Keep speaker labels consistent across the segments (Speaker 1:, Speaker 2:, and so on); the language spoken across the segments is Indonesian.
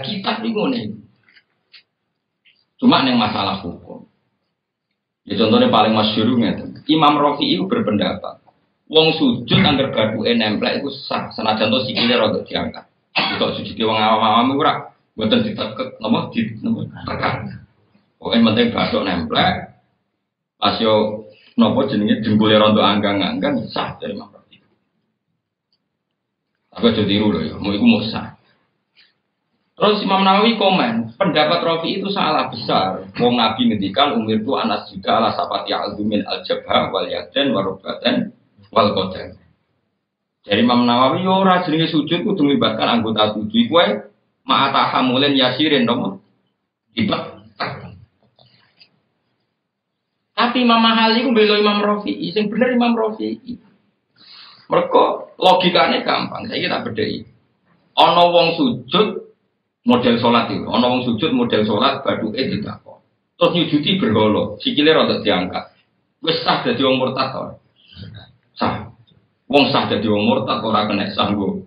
Speaker 1: Lah kitab ngene. Cuma yang masalah hukum. Ya contohnya paling masyhur. Imam Rafi'i berpendapat Wong sujud anggar gaduke nemplek iku sah senajan to sikile rada diangkat. Itu sujud wong awam-awam iku ora mboten ditekek napa di tekan. Pokoke penting bathuk nemplek pas yo napa jenenge jempule anggang-anggang sah dari Imam Rafi. Aku aja tiru lho ya, mau iku mau sah. Terus Imam Nawawi komen, pendapat Rafi itu salah besar. Wong Nabi ngendikan umir itu anas juga ala sapati al-dumin al-jabha wal yaden warubatan wal qadar. Jadi Imam Nawawi yo ora jenenge sujud kudu melibatkan anggota tujuh iku wae ma'atahamulin yasirin dong. Dipet. Tapi Imam Mahali ku belo Imam Rafi'i, sing bener Imam Rafi'i. Mereka logikanya gampang, saya kita bedai. Ono wong sujud model sholat itu, ono wong sujud model sholat badu tidak kok. Terus nyujuti berholo, sikile rada diangkat. Wes sah dadi wong murtad sah. Wong sah jadi wong murtad ora kena sanggup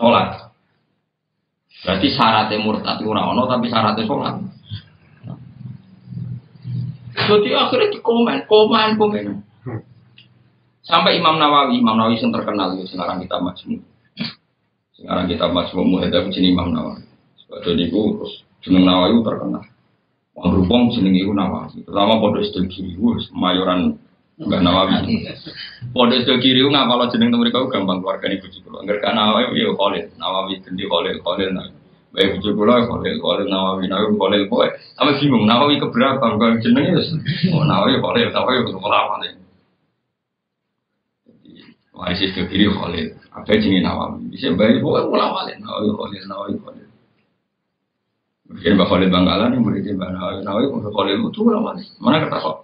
Speaker 1: sholat. Berarti syaratnya murtad itu ono tapi syaratnya sholat. Jadi akhirnya di komen, komen, komen. Sampai Imam Nawawi, Imam Nawawi yang terkenal ya sekarang kita majmu. Sekarang kita majmu muhadab sini Imam Nawawi. Sebab itu terus jeneng Nawawi terkenal. Wong rupong jeneng itu Nawawi. Terutama pondok Istil Kiri, mayoran Mbak Nawawi. Pode itu kiri nggak kalau jeneng mereka gampang keluarga bujuk pulau. Enggak kan Nawawi ya Khalil, Nawawi ganti Khalil, Khalil. Baik bujuk pulau Khalil, Khalil Nawawi, Nawawi Khalil boy. Sama bingung Nawawi keberapa? Kalau jenengnya oh Nawawi Khalil, Nawawi untuk apa nih? Waris itu kiri Khalil, apa jenenge Nawawi? Bisa baik boy ulama Khalil, Nawawi Khalil, Nawawi Khalil. Mungkin Mbak Khalil Bangkalan yang muridnya Mbak Nawawi, Nawawi Khalil itu ulama Mana kata kok?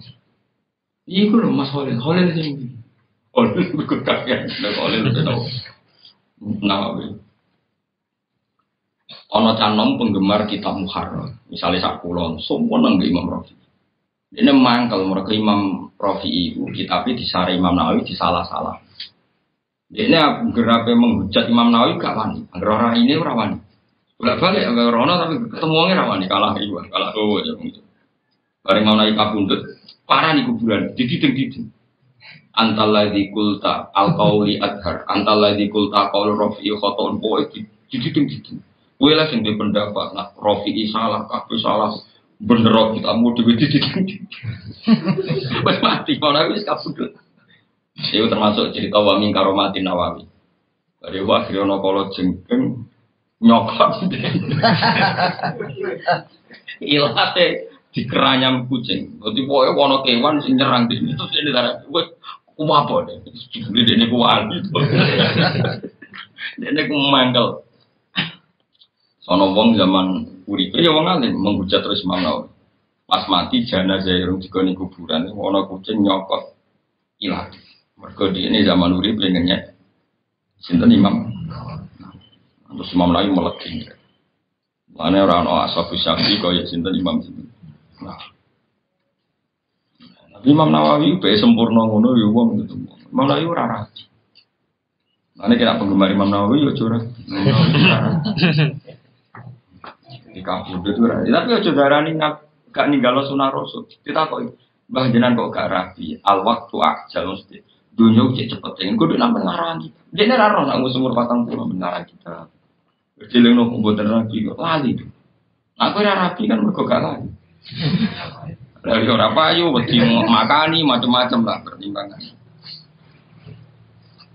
Speaker 1: Iku lho Mas Holil, Holil sing Holil ikut kakean, nek Holil itu Nawawi. Ono canom penggemar kitab Muharrar, misalnya sak kulon, semua nang Imam Rafi. Ini mangkel mereka Imam Rafi itu kitabnya disari Imam Nawawi disalah-salah. Ini gerape menghujat Imam Nawawi gak wani, orang ini ora wani. Bolak balik agar orang tapi ketemu orang ora wani kalah iwan, kalah tuh ya mungkin. Bareng mau naik kabundut, parah di kuburan, dididing-diding. Antaladzi kulta al qauli adhar, antaladzi kulta qaul rafi'i khoton boy dididing-diding. Kowe lah sing pendapat nak rafi'i salah, kabeh salah. Bener kita mau dhewe dididing. Wes mati, mau wis kabudut. Itu termasuk cerita wa min karomatin nawawi. Dari wakil kolo jengkeng nyokot. Ilate di keranyam kucing. Jadi pokoknya wono kewan sing nyerang di sini terus ini darah gue kumapo deh. Jadi dia ini kuat gitu. Dia ini kumangkel. Sono wong zaman uripe ya wong alim menghujat terus mau Pas mati jenazah yang digoni kuburan, wono kucing nyokot ilang. Mergo ini zaman urip pengennya sinten imam. Terus imam meleking. Mana orang orang asal syafi kau ya sinten imam sinten. Nah. Imam Nawawi be sempurna ngono ya wong gitu. Imam Nawawi ora rapi. Mana kira penggemar Imam Nawawi ya curah. Di kampung itu rapi. Tapi ya darani gak ninggalo sunah rasul. Kita kok Mbah jenengan kok gak rapi. Al waktu ajal mesti. Dunia uji cepet ingin kudu nambah ngarang kita. Jadi raro nak umur patang puluh mengarang kita. Kecilin nopo buatan rapi kok lali tuh. Aku rapi kan mergo gak lali. Dari orang payu, wedi makani macam-macam lah pertimbangan.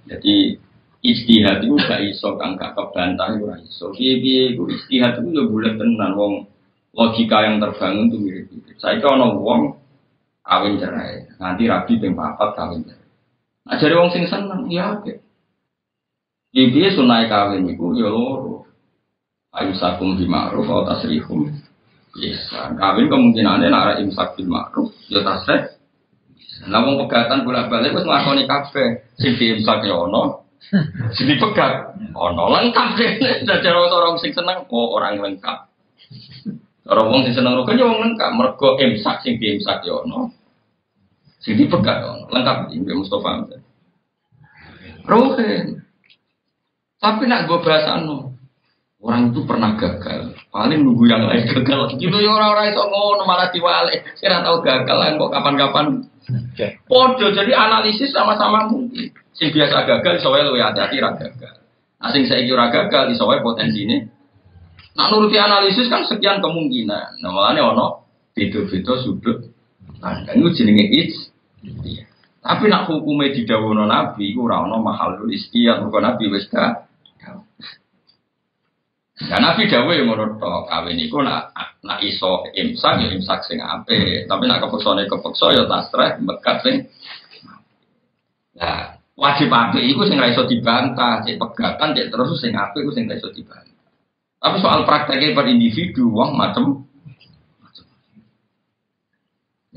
Speaker 1: Jadi istihad itu gak iso kang gak kebantah itu iso. Piye itu istihad itu ya boleh tenan wong logika yang terbangun itu mirip-mirip. Saya kalau wong kawin cerai, nanti rabi ping papat kawin cerai. Jadi wong sing seneng ya oke. Jadi sunai kawin itu ya loro. Ayu sakum bimaruf atau tasrihum bisa. Kawin kemungkinannya nak imsak bil ma'ruf, ya tasreh. Nah, mau pegatan bolak balik wis nglakoni kabeh. Sing diimsak ya ono. Sing dipegat ono lengkap deh. Jadi orang sing seneng oh orang lengkap. Orang wong sing seneng rukun ya wong lengkap. Mergo imsak sing diimsak ya ono. Sing dipegat ono lengkap iki Mustafa. Rukun. Tapi nak gue bahasa no. Orang itu pernah gagal, paling nunggu yang lain gagal. Gitu ya orang-orang itu ngono malah diwale. Saya tahu gagal lah kok kapan-kapan. Podo jadi analisis sama-sama mungkin. Sing biasa gagal, soalnya lu hati-hati gagal. Nah, sing saya kira gagal, soalnya potensi ini. Nah, nuruti analisis kan sekian kemungkinan. Nah, makanya ono beda-beda sudut. Nah, kan itu jenenge is. Tapi nak hukumnya di dawono nabi, itu rano mahal istiyat, bukan nabi wis Ya Nabi menurut tok kawin itu nak nak iso imsak ya imsak sing ape, tapi nak kepeksane kepeksa ya tasreh bekat sing. Nah, wajib ape iku sing dibantah, cek pegatan cek terus sing ape iku sing dibantah. Tapi soal prakteknya per individu wong macam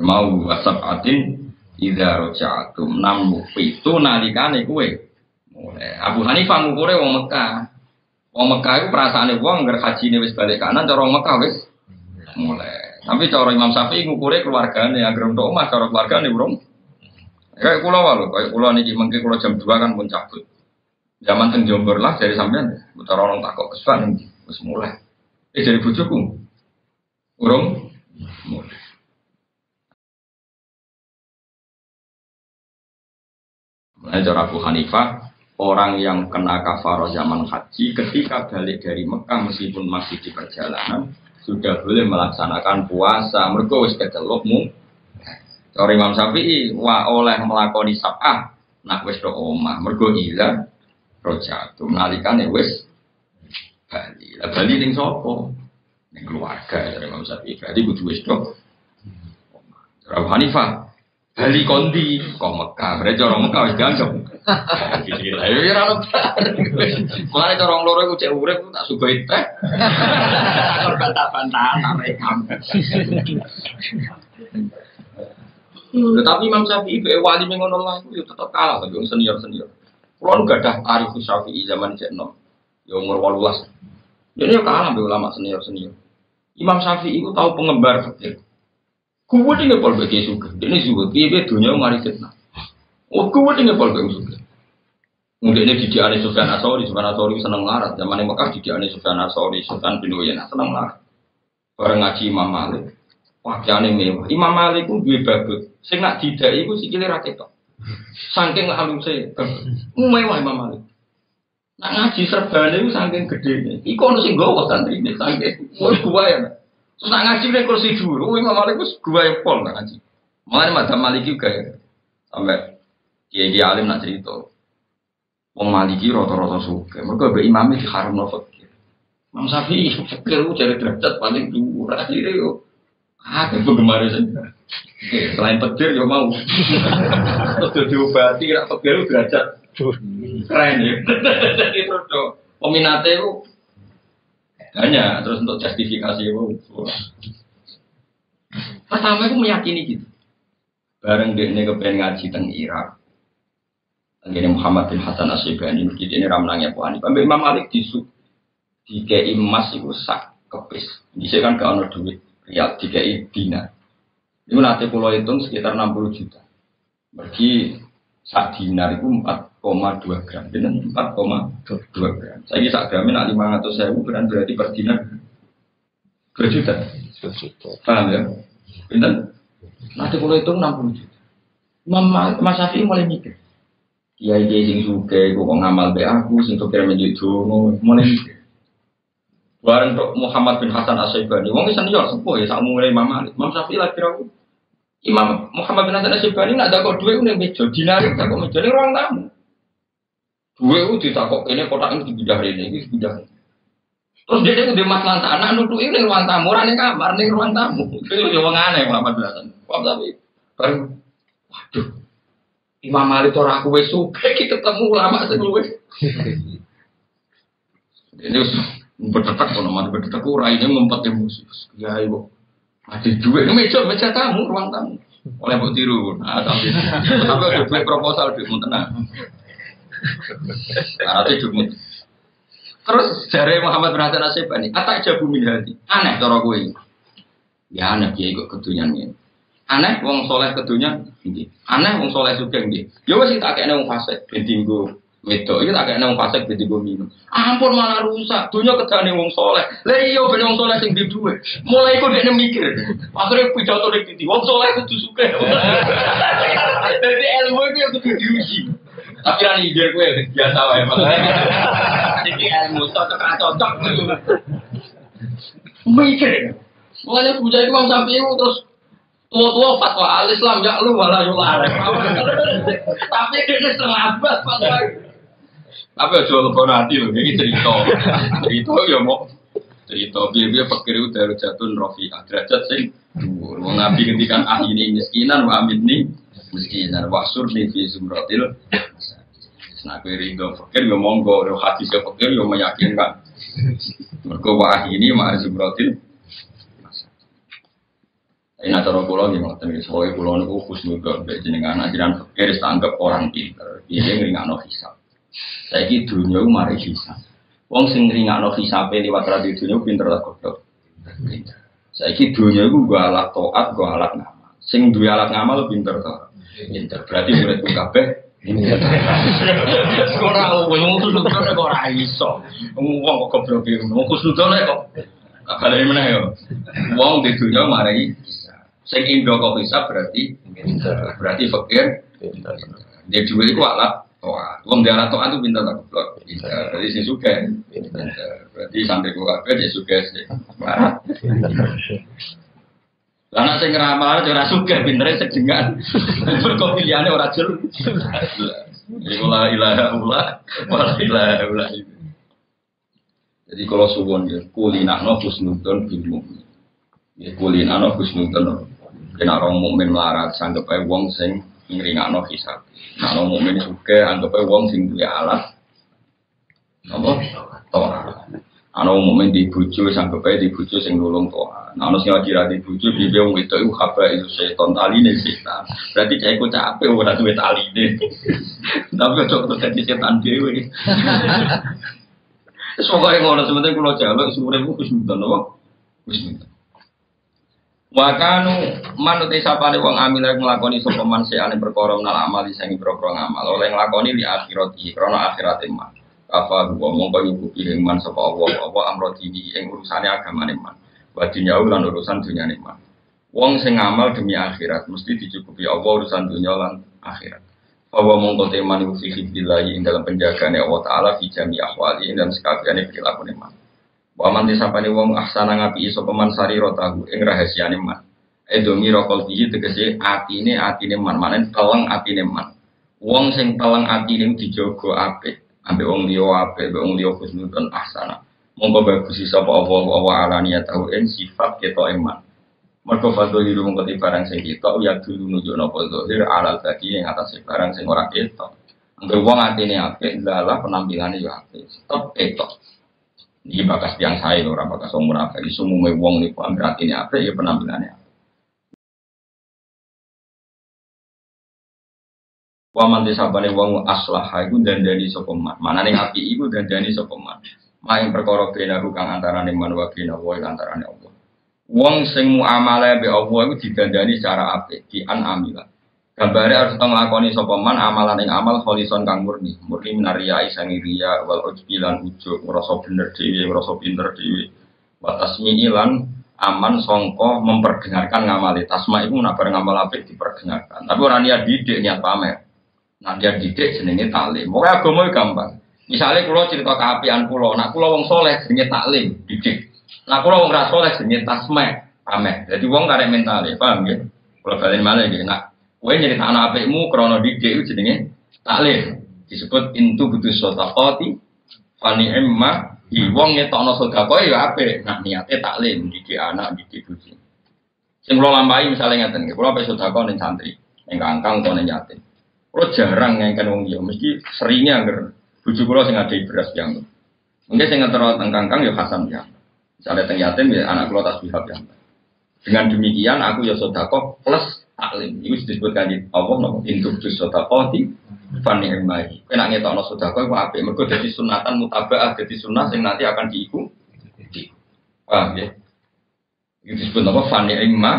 Speaker 1: mau wasab atin ida rojaatum enam itu nalikane kue Abu Hanifah ngukure wong Mekah Wong Mekah itu perasaan wong nggak haji ini wis balik kanan, cara Mekah wis mulai. Tapi cara Imam Syafi'i ngukure keluargane agar untuk omah cara keluargane burung. Kayak pulau wae kayak pulau niki mungkin pulau jam 2 kan pun cabut. Zaman teng Jombor lah dari sampean, putar orang takok kesuwen wis mulai. Eh dari bojoku. Urung mulai. Mulai cara Abu Hanifah, orang yang kena kafaroh zaman haji ketika balik dari Mekah meskipun masih di perjalanan sudah boleh melaksanakan puasa. Mereka wis kecelokmu Cara Imam Syafi'i wa oleh melakoni sab'ah nak wis do omah. Mergo ila rojatu nalikane wis Bali. Lah Bali ning sapa? Ning keluarga dari Imam Syafi'i. Berarti kudu wis do Abu Hanifah Bali kondi kok Mekah berarti orang Mekah wis dianggap Gila, ya ora ono. Mulane cara loro iku cek urip tak sugoi teh. Ora bantah-bantahan. Tetapi Imam Syafi'i be wali ngono lah iku tetep kalah tapi senior-senior. Kulo gak ada tarikh Syafi'i zaman cek. Ya umur 18. Jadi ya kalah be ulama senior-senior. Imam Syafi'i itu tahu pengembar fikih. Kuwi tinggal pol bagi suka. Ini juga piye dunia mari fitnah. Oh, kuwi tinggal pol bagi suka. Mungkin ini di Ane Sufyan Asori, Sufyan Asori seneng larat. Zaman ini Mekah di Ane Sufyan Asori, Sufyan bin Uyainah seneng larat. Bareng ngaji Imam Malik, pakaiannya mewah. Imam Malik itu dua babut. Sing nak tidak itu sikile ra ketok. Saking haluse, mewah Imam Malik. Nak ngaji serbane itu saking gedene. Iku ono sing gowo santri ini saking. Wis gua ya. Terus nak ngaji ning kursi dhuwur, Imam Malik gua ya pol nak ngaji. Mulane madzhab Maliki juga ya. Sampai kiai alim nak cerita. Wong Maliki rata-rata suka. Mereka be imam di haram no fakir. Imam Syafi'i fakir itu cari derajat paling dua. Akhirnya yo, ah itu gemar saja. Selain fakir yo mau. Terus diobati, fakir itu derajat. Keren ya. Jadi terus peminatnya itu hanya terus untuk justifikasi itu. Pertama itu meyakini gitu. Bareng dia ini kepengen ngaji tentang Irak. Ini Muhammad bin Hasan Asyibani jadi ini ramlangnya Abu Hanifah. Imam Malik disu di emas itu sak kepis. Di kan gak ada duit real di dina. Ini nanti pulau hitung sekitar 60 juta. Bagi sak dinar itu 4,2 gram. Dengan 4,2 gram. Saya sak gramnya nak 500 saya berarti berarti per dinar 2 juta. 2 juta. Paham ya? Pinten? Nanti pulau hitung 60 juta. Imam Mas Syafi'i mulai mikir kiai kiai sing suke, gue kok ngamal be aku, sing kira menjadi jono, mulai Bareng untuk Muhammad bin Hasan Asyibani, wong senior sepuh ya, sama mulai Imam Malik, Imam Syafi'i lagi ragu. Imam Muhammad bin Hasan Asyibani nak dakok dua udah meja, dinari dakok meja ini ruang tamu. Dua itu ditakok ini kotak ini dipindah ini, ini dipindah. Terus dia itu di mas lantai anak nutu ini ruang tamu, orang ini kamar, ini ruang tamu. Itu ya wong aneh Muhammad bin Hasan. Paham tapi, bareng, waduh, Imam Malik ora aku suka kita ketemu sing luwih. Ini berdetak kalau mati berdetak ora ini ngumpet emosi. Ya ibu. Mati dua ini meja meja tamu ruang tamu. Oleh bu tiru. Nah, tapi tapi buat proposal di tenang. Nah, itu cuma Terus dari Muhammad bin Hasan Asyibani, atak jabu min hati. Aneh cara gue. Ya aneh dia ikut ketunyan ini. Aneh wong soleh kedunya nggih. Aneh wong soleh juga nggih. Ya wis tak kene wong fasik ben dinggo Wedok iki tak kene wong fasik dadi gue minum. Ampun malah rusak. Dunya kedane wong soleh. Lah iya ben wong soleh sing di duwe. Mulai kok dekne mikir. Akhire pidato nek dadi wong soleh kudu suka. Dadi ilmu iki kudu diuji. Tapi kan ide gue biasa wae. Iki ilmu cocok-cocok. Mikir. Mulai puja itu Imam Syafi'i terus tua-tua fatwa al Islam ya lu malah yular. Tapi dia setengah abad fatwa. Tapi aja lupa nanti loh, ini cerita. Cerita ya mau cerita biar-biar fakir itu dari jatun rofiah derajat sing dhuwur. Wong nabi ketika ah ini miskinan wa amin nih miskinan wa surni fi sumratil. Nah, kue rindu fakir yo monggo, yo hati saya fakir yo meyakinkan. Mereka wah ini mah sumratil. Ini cara pulau ngotot nih, soalnya pulau niku khusnudon, jenengan ajaran fakir dianggap orang pinter, ngeringan hisab. Saya ini dunia mari hisab. Wong sing ngringakno hisabe liwat radio dunia pinter lah goblok. Saya ini dunia itu gua alat toat, gua alat ngamal. Sing dua alat ngamal pinter toh. Pinter. Berarti muridku kabeh Ora wong kusnudon kok ora iso. Wong kok goblok. Wong kusnudon kok ini mana ya? Wong di dunia mari Sing indo kok bisa berarti berarti fakir. Dia juga itu alat toa. Wong dia alat toa itu pintar tak goblok. Jadi sih suka. Berarti sampai gua kafe dia suka sih. Karena saya ngeramal aja ora suka, pinternya sejengan. Mergo pilihane ora jelas. Iku la ilaha illallah, wala ilaha illallah. Jadi kalau suwon ya kulinakno husnudon bil mukmin. Ya kulinakno husnudon. Kena orang mukmin melarat sanggep ae wong sing ngringakno hisab. Nah, orang mukmin suka anggap ae wong sing duwe alat. Apa? Toa. Ana mukmin di bojo sanggep ae di bojo sing nulung toa. Nah, ana sing lagi ra di bojo itu iku kabar itu setan taline setan. Berarti cah iku capek ora duwe taline. Tapi kok terus dadi setan dhewe. Wis pokoke ngono sementing kula jaluk sumure ku Gusti napa? Gusti Wakanu manute sapane wong amil nglakoni sapa man ane perkara nal amali sing pro-pro ngamal oleh nglakoni li akhirat iki krana akhirat man. Kafa wa mongko nyukupi ing man sapa Allah apa amro dini ing urusane agamane man. Wa dunyau lan urusan dunyane man. Wong sing ngamal demi akhirat mesti dicukupi Allah urusan dunya lan akhirat. Bahwa mongko teman iku fi ing dalam penjagaane Allah taala fi jami ahwali dan sekabiane perilaku man. Wa man disapane wong ahsana ngapi iso peman sari rotahu ing rahasiane man. Edomi rokol biji tegese atine atine man, manen teleng atine man. Wong sing teleng atine dijogo apik, ambek wong liya apik, ambek wong liya husnudon ahsana. Monggo bagus sapa Allah wa alani tahu en sifat keto eman. Mergo fadho hiru mongko barang sing ketok ya dulu nuju napa zahir alal tadi yang atas barang sing ora ketok. Angger wong atine apik, lalah penampilane yo apik. Tetep ketok. Ini bakas tiang saya, orang bakas umur apa. Ini semua wong nih, berarti ini apa ya penampilannya. Waman disabane wong aslah itu dan jadi sopeman. Mana nih api itu dan jadi sopeman. Main perkara kang antara nih man wa wa antara nih Allah. Wong sing muamalah be Allah itu didandani secara api di an amilah. Gambare harus nglakoni sapa man amalan ing amal kholison kang murni. Murni minaria isang ria wal ujbi lan ujug ngrasa bener dhewe, ngrasa pinter dhewe. Wa tasmi'i lan aman songko memperdengarkan ngamali. Tasma iku nak bareng ngamal apik diperdengarkan. Tapi ora niat didik niat pamer. Dia didik jenenge taklim. Pokoke agama gampang. Misalnya kalau cerita keapian pulau, nak pulau wong soleh jenenge taklim, didik. Nak pulau wong ra soleh jenenge tasma, pamer. Jadi wong karek mental, paham ya? Kalau balen malah gitu, nak Kowe nyerita anak apikmu krono didik itu jenenge taklim. Disebut intu butuh sodakoti fani emma di wong ngetokno sedekah ya apik. Nah niate taklim didik anak didik bojo. Sing kula lampahi misalnya nggih, kula pe sedekah ning santri, ning kangkang utawa ning. Kula jarang ngengken wong liya, mesti seringnya anggar bojo kula sing ada beras yang. Mungkin sing ngetero teng kangkang ya Hasan ya. Misalnya teng yatim ya anak kula tasbihah yang. Dengan demikian aku ya sedekah plus taklim. Itu disebutkan di Allah nopo induk tu sodakoti fani emai. Kena ngetokno sodako itu apa? Mereka jadi sunatan mutabaah jadi sunnah yang nanti akan diiku. Paham ya? Itu disebut apa? Fani emai.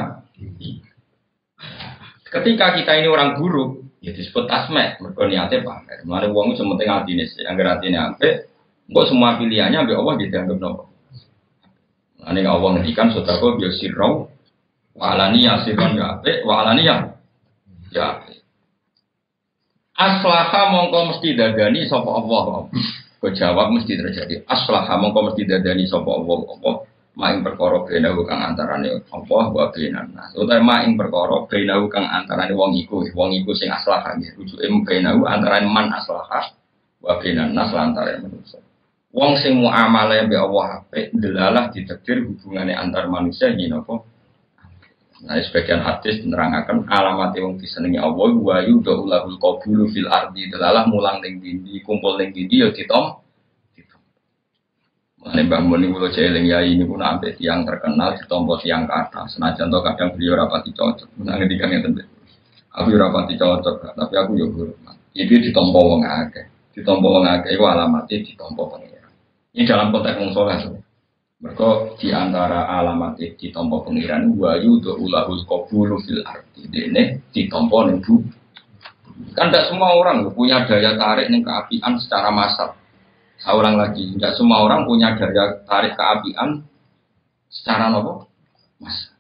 Speaker 1: Ketika kita ini orang buruk, Ya disebut tasmek, mereka niatnya pamer. Mana uang itu sementing hati nih, anggar nih ampe, Enggak semua pilihannya ambil Allah dianggap nopo. Ini Allah ngendikan sodako biar sirau, walani ya sirron ya ape, walani ya ya. Aslaha mongko mesti dadani sopo Allah. Kejawab mesti terjadi. Aslaha mongko mesti dadani sopo Allah. Allah maing perkara benahu kang antarane Allah wa benan nas. Utawa maing perkara benahu kang antarane wong iku, wong iku sing aslaha nggih. Rujuke benahu antarane man aslaha wa benan nas lantaran manusia. Wong sing muamalah be Allah apik delalah ditekir hubungane antar manusia yen apa Nah, sebagian hadis menerangkan alamat yang disenangi Allah wa yudhulul qabulu fil ardi delalah mulang ning dindi kumpul ning dindi ya ditom Mane Mbah Mun niku jeling ya ini pun sampai tiang terkenal ditompo tiang kata. Senajan to kadang beliau rapati cocok. Nah ngendikan ngeten Aku yo rapati cocok, tapi aku yo hormat. Iki ditompo wong akeh. Ditompo wong akeh iku alamate ditompo pengiran. Ini dalam konteks wong saleh. Mereka di antara alamat ditompo pengiran wa yudu ulahul qabulu fil ardi. Dene ditompo ning. Kan tidak semua orang punya daya tarik ning keapian secara massal. Ulang lagi, tidak semua orang punya daya tarik keapian secara nopo, mas.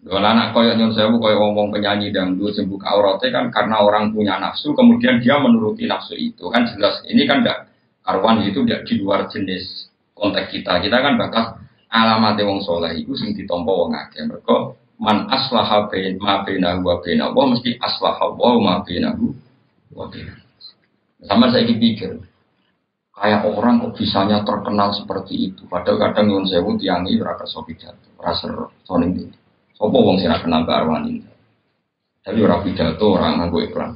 Speaker 1: Kalau anak koyok nyon sewu koyok ngomong penyanyi dangdut sembuh auratnya kan karena orang punya nafsu, kemudian dia menuruti nafsu itu kan jelas. Ini kan tidak karwan itu tidak di luar jenis konteks kita. Kita kan bakas alamat wong soleh itu sing ditompo wong akeh. Mereka man aslaha bain ma bainahu wa bainahu mesti aslaha wa ma bainahu wa bainahu. Sama saya pikir, kayak orang kok bisanya terkenal seperti itu. Padahal kadang yang saya pun tiangi raka sopi jatuh, rasa soning itu. Sopo wong sih kenal ke arwan ini. Tapi orang pidato orang nganggo iklan.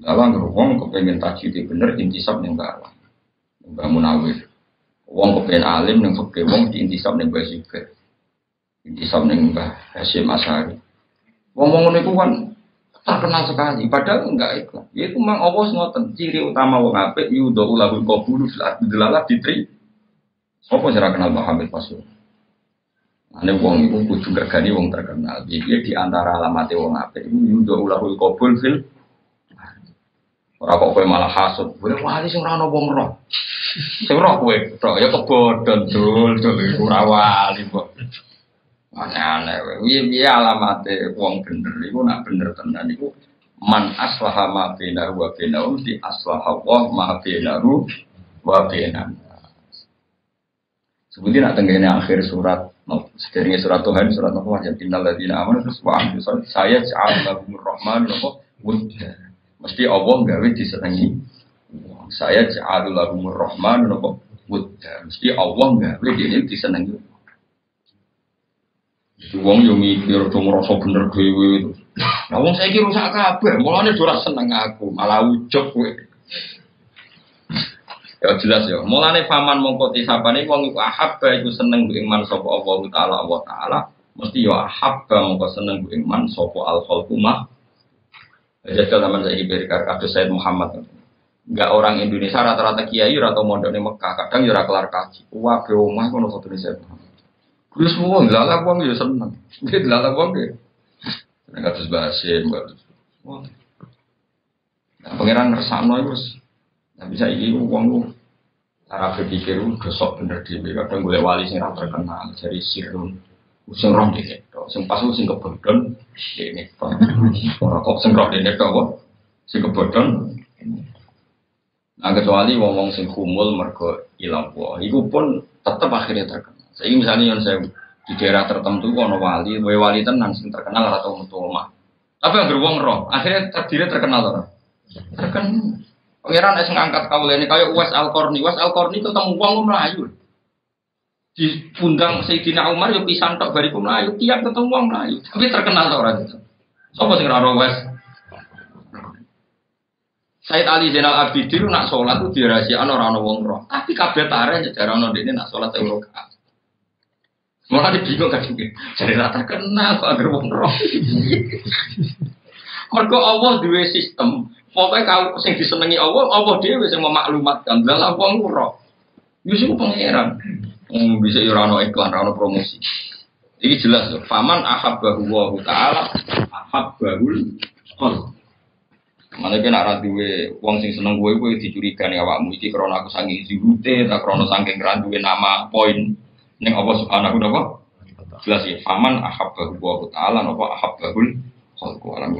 Speaker 1: Dalam wong kepengen tajwid bener intisab yang ke arwan. Mbak Munawir. Wong kepengen alim yang fakir wong di intisab yang Mbak Zubair. Intisab yang Mbak Hashim Asari. Wong-wong itu kan terkenal sekali padahal enggak itu ya itu memang Allah ngoten ciri utama wong apik yudo ulahul qabulu fil delalah ditri sapa sira kenal Muhammad Pasul Ane wong itu kudu gani wong terkenal. Jadi di antara alamat wong apik itu yudo ulahul qabul fil Ora kok kowe malah hasud. Kowe wali sing ora ono wong roh. Sing roh kowe, ya kebodhon dul dul ora wali kok. Aneh-aneh. Piye-piye alamate wong bener iku nak bener tenan iku man aslaha ma bainahu wa bainahu di aslaha wa ma bainahu wa bainahu. Sebutin nak tenggene akhir surat sedherenge surat Tuhan surat apa aja innal ladzina amanu terus wa amilus saya ja'al lahumur rahman apa wudda. Mesti Allah gawe disenengi. Saya ja'al lahumur rahman wudda. Mesti Allah gawe dene disenengi. Wong yo mikir dong ngrasa bener dhewe itu. Wong saiki rusak kabeh, mulane ora seneng aku, malah ujug kowe. Ya jelas ya. Mulane faman mongko tisapane wong iku ahabba iku seneng mbek iman sapa Allah taala Allah taala, mesti yo ahabba mongko seneng mbek iman sapa al khalqu mah. Jadi zaman saya berikan kados Said Muhammad. Enggak orang Indonesia rata-rata kiai atau mondok di Mekah, kadang yo ora kelar kaji. Wah, be omah kono satu Said Muhammad. Kuwi semua ngelalak wong ya seneng. Dia ngelalak wong ya. Nek kados bahasa mbak. Nah, pangeran ngersakno iku wis Nah, bisa iki wong lu cara berpikir lu gosok bener dhewe kadang gue wali sing ra terkenal dari sirun sing roh dhewe tok sing pas sing kebodhon dene tok ora kok sing roh dene tok kok sing kebodhon Nah kecuali wong-wong sing kumul mergo ilang iku pun tetep akhirnya terkenal. Saya misalnya yang saya di daerah tertentu kono wali, wali wali tenan sing terkenal atau mutu omah. Tapi yang beruang roh, akhirnya terdiri terkenal orang. Terkenal. Pangeran es ngangkat kau ini kayak Uwais Al Korni. Uwais Al Korni ketemu uang melayu. Di undang Sayyidina Umar yo pisan tok bariku melayu, tiap ketemu uang melayu. Tapi terkenal orang itu. Sopo sing ora Uwais? Said Ali Zainal Abidin nak sholat tuh dirahasiakan orang orang wong roh. Tapi kabeh jarang ono ini nak sholat telu. Malah bingung kan Jadi rata kenal kok agar wong roh. Mergo Allah duwe sistem. Pokoknya kau sing disenengi Allah, Allah dhewe sing memaklumatkan. Lah wong roh. Yusuf pangeran. Hmm, bisa yo ora iklan, ora promosi. Ini jelas loh. Faman ahabbahu wa ta'ala ahabbahul Hol. Mana kena ra duwe wong sing seneng gue gue dicurigai awakmu iki krana aku saking zuhute ta krana saking ra duwe nama poin ning apa subhanahu wa Jelas ya faman ahabbahu wa ta'ala napa ahabbahul khalqu alam